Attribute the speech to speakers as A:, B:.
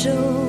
A: sinulat